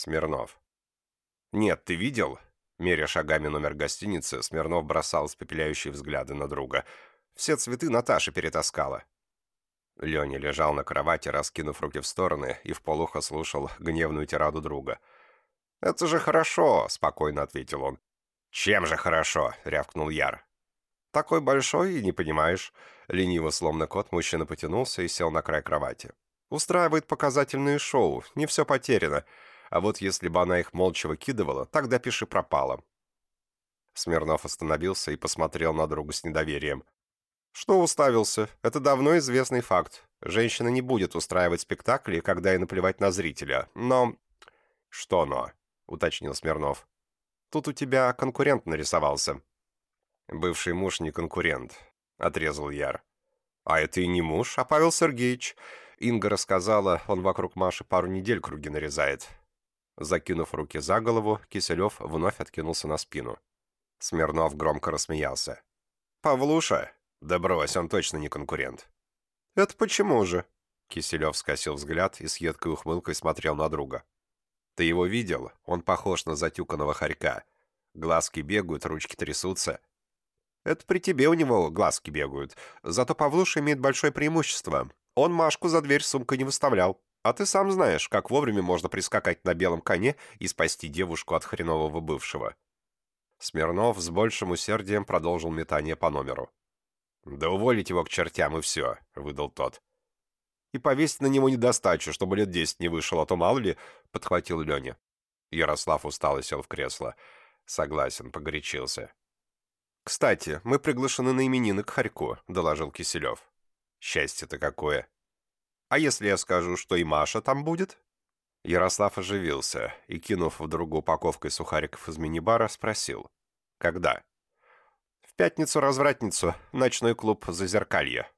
Смирнов. «Нет, ты видел?» Меря шагами номер гостиницы, Смирнов бросал испепеляющие взгляды на друга. «Все цветы Наташа перетаскала». Леня лежал на кровати, раскинув руки в стороны, и вполуха слушал гневную тираду друга. «Это же хорошо», — спокойно ответил он. «Чем же хорошо?» — рявкнул Яр. «Такой большой и не понимаешь». Лениво, словно кот, мужчина потянулся и сел на край кровати. «Устраивает показательные шоу, не все потеряно. А вот если бы она их молча выкидывала, тогда пиши пропало». Смирнов остановился и посмотрел на друга с недоверием. «Что уставился? Это давно известный факт. Женщина не будет устраивать спектакли, когда и наплевать на зрителя. Но...» «Что но?» — уточнил Смирнов. «Тут у тебя конкурент нарисовался». «Бывший муж не конкурент», — отрезал Яр. «А это и не муж, а Павел Сергеевич. Инга рассказала, он вокруг Маши пару недель круги нарезает». Закинув руки за голову, Киселев вновь откинулся на спину. Смирнов громко рассмеялся. «Павлуша? Да брось, он точно не конкурент». «Это почему же?» Киселев скосил взгляд и с едкой ухмылкой смотрел на друга. «Ты его видел? Он похож на затюканного хорька. Глазки бегают, ручки трясутся. Это при тебе у него глазки бегают. Зато Павлуша имеет большое преимущество. Он Машку за дверь сумкой не выставлял. А ты сам знаешь, как вовремя можно прискакать на белом коне и спасти девушку от хренового бывшего». Смирнов с большим усердием продолжил метание по номеру. «Да уволить его к чертям и все», — выдал тот. «И повесить на него недостачу, чтобы лет десять не вышел, а то мало ли», — подхватил Леня. Ярослав устало сел в кресло. «Согласен, погорячился». «Кстати, мы приглашены на именины к Харьку», — доложил Киселев. «Счастье-то какое!» «А если я скажу, что и Маша там будет?» Ярослав оживился и, кинув в другу упаковкой сухариков из мини-бара, спросил. «Когда?» «В пятницу-развратницу, ночной клуб «Зазеркалье».